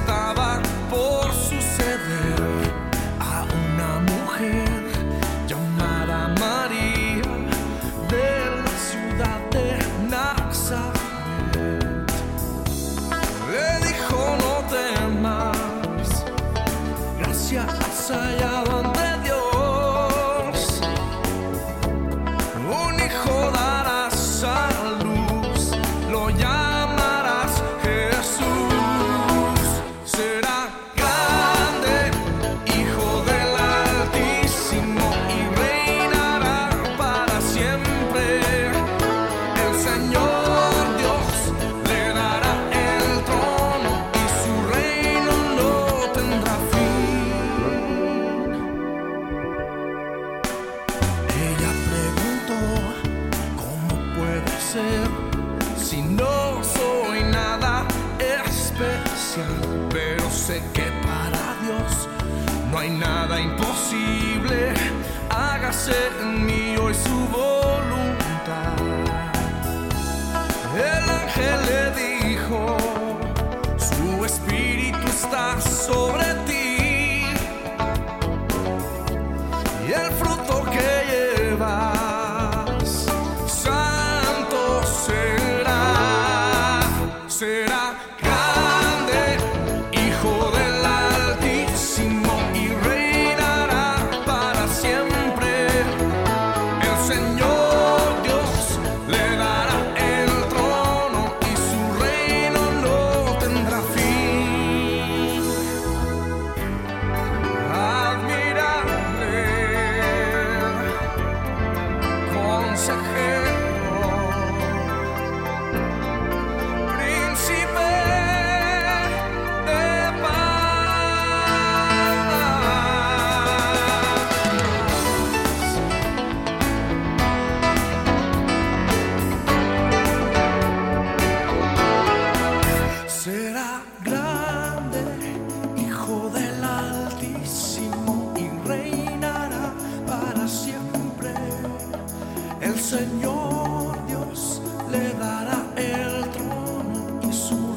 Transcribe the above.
estaba si no soy nada especial? Pero sé que para Dios no hay nada imposible. Hágase en mí hoy su voluntad. Señor Dios le dará el trono y su